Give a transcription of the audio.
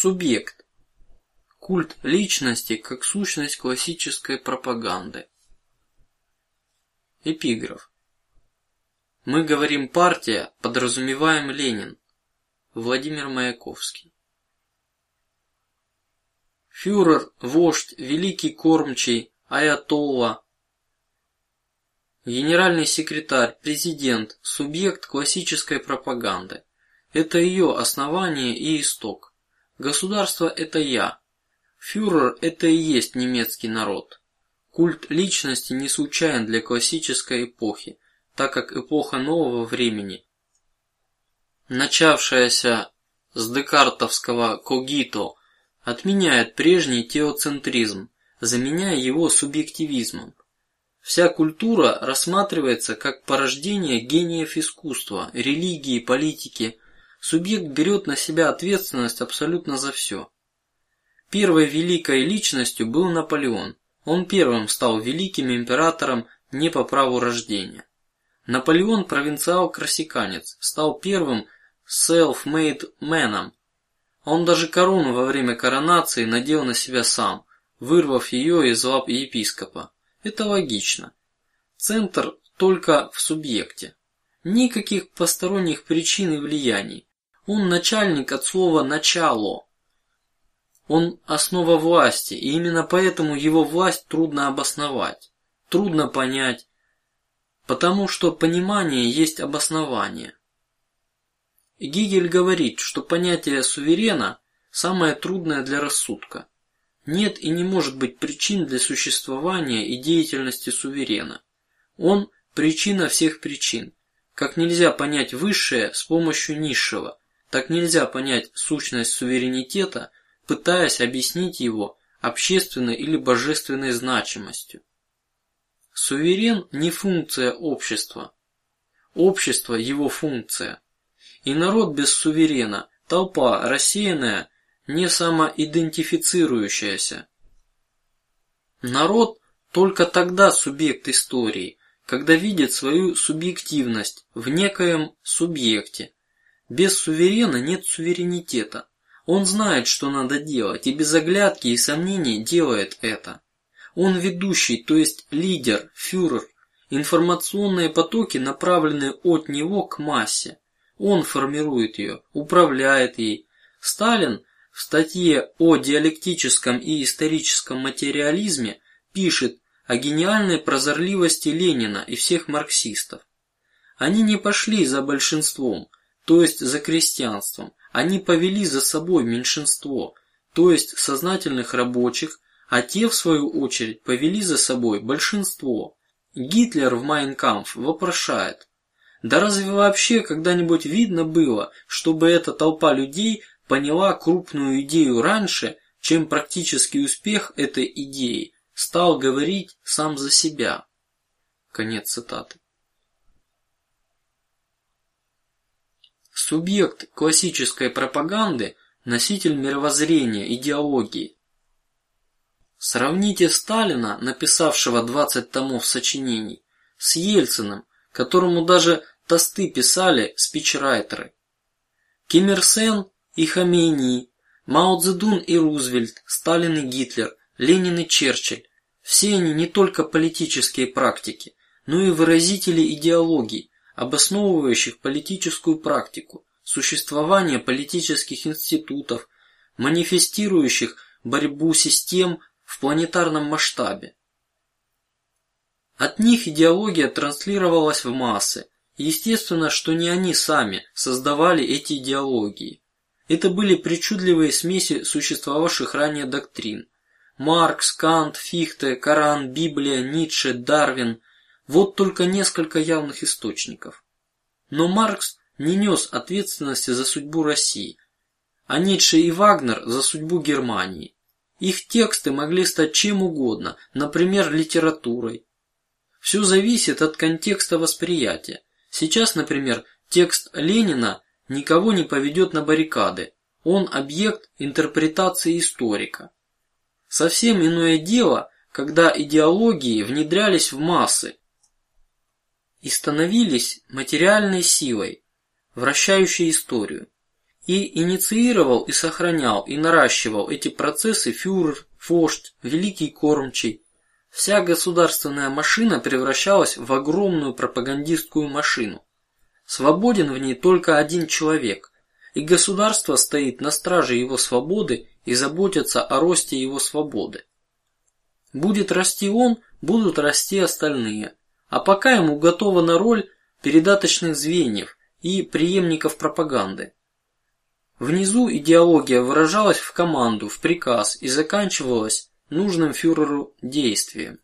Субъект. Культ личности как сущность классической пропаганды. Эпиграф. Мы говорим партия, подразумеваем Ленин. Владимир Маяковский. Фюрер, вождь, великий кормчий, аятолла, генеральный секретарь, президент, субъект классической пропаганды. Это ее основание и исток. Государство – это я. Фюрер – это и есть немецкий народ. Культ личности не случайен для классической эпохи, так как эпоха нового времени, начавшаяся с декартовского когито, отменяет прежний теоцентризм, заменяя его субъективизмом. Вся культура рассматривается как порождение гениев искусства, религии, политики. Субъект берет на себя ответственность абсолютно за все. Первой великой личностью был Наполеон. Он первым стал великим императором не по праву рождения. Наполеон провинциал-корсиканец стал первым self-made мэном. Он даже корону во время коронации надел на себя сам, вырвав ее из лап епископа. Это логично. Центр только в субъекте. Никаких посторонних причин и влияний. Он начальник от слова начало. Он основа власти, и именно поэтому его власть трудно обосновать, трудно понять, потому что понимание есть обоснование. Гигель говорит, что понятие суверена самое трудное для рассудка. Нет и не может быть причин для существования и деятельности суверена. Он причина всех причин. Как нельзя понять высшее с помощью низшего, так нельзя понять сущность суверенитета, пытаясь объяснить его общественной или божественной значимостью. Суверен не функция общества, общество его функция, и народ без суверена, толпа рассеянная, не самоидентифицирующаяся. Народ только тогда субъект истории, когда видит свою субъективность в некоем субъекте. Без суверена нет суверенитета. Он знает, что надо делать, и без оглядки и сомнений делает это. Он ведущий, то есть лидер, фюрер. Информационные потоки направлены от него к массе. Он формирует ее, управляет ей. Сталин в статье о диалектическом и историческом материализме пишет о гениальной прозорливости Ленина и всех марксистов. Они не пошли за большинством, то есть за крестьянством, они повели за собой меньшинство, то есть сознательных рабочих, а те в свою очередь повели за собой большинство. Гитлер в Майнкамф вопрошает: да разве вообще когда-нибудь видно было, чтобы эта толпа людей поняла крупную идею раньше, чем практический успех этой идеи стал говорить сам за себя? Конец цитаты. Субъект классической пропаганды – носитель мировоззрения, идеологии, Сравните Сталина, написавшего 20 томов сочинений, с Ельциным, которому даже тосты писали спичрайтеры. Ким Ир Сен и Хамейни, Мао Цзэдун и Рузвельт, Сталин и Гитлер, Ленин и Черчилль – все они не только политические практики, но и выразители идеологий, обосновывающих политическую практику, существование политических институтов, манифестирующих борьбу систем в планетарном масштабе. От них идеология транслировалась в массы. Естественно, что не они сами создавали эти идеологии. Это были причудливые смеси существовавших ранее доктрин: Маркс, Кант, Фихте, Коран, Библия, Ницше, Дарвин. Вот только несколько явных источников. Но Маркс не нес ответственности за судьбу России, а Ницше и Вагнер за судьбу Германии. Их тексты могли стать чем угодно, например, литературой. Все зависит от контекста восприятия. Сейчас, например, текст Ленина никого не поведет на баррикады. Он объект интерпретации историка. Совсем иное дело, когда идеологии внедрялись в массы и становились материальной силой, вращающей историю. И инициировал, и сохранял, и наращивал эти процессы фюрер, вождь, великий кормчий. Вся государственная машина превращалась в огромную пропагандистскую машину. Свободен в ней только один человек, и государство стоит на страже его свободы и заботится о росте его свободы. Будет расти он, будут расти остальные, а пока ему готова на роль передаточных звеньев и преемников пропаганды. Внизу идеология выражалась в команду, в приказ и заканчивалась нужным фюреру действием.